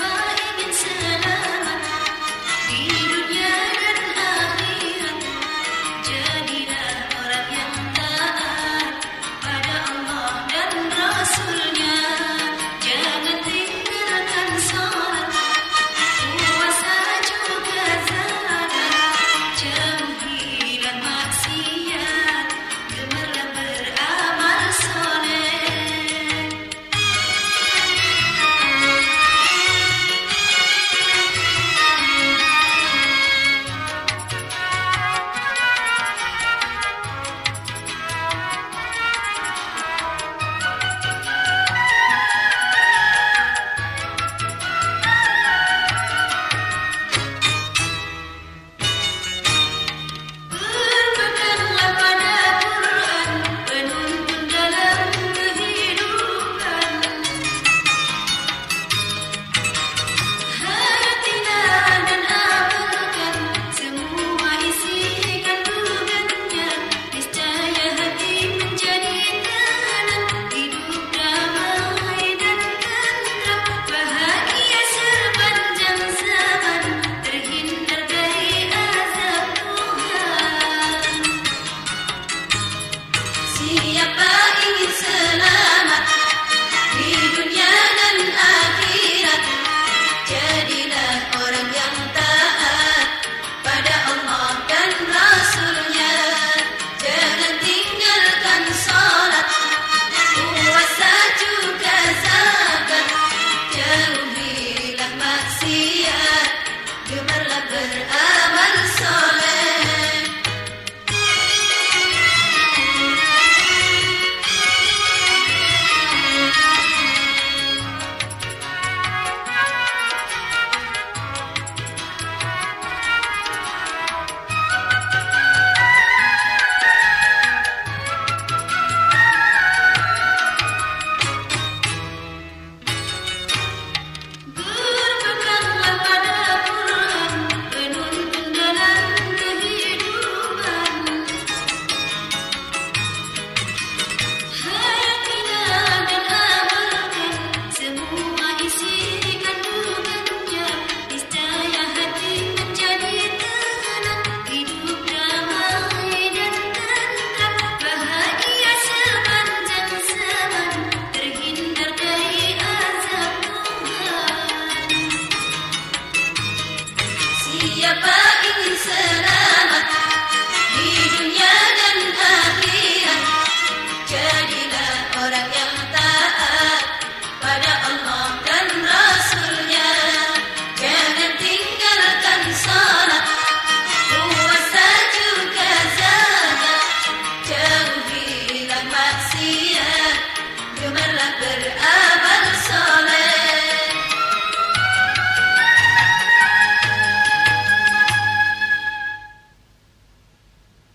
나 الآمل صلاة I'm Siapa ingin serang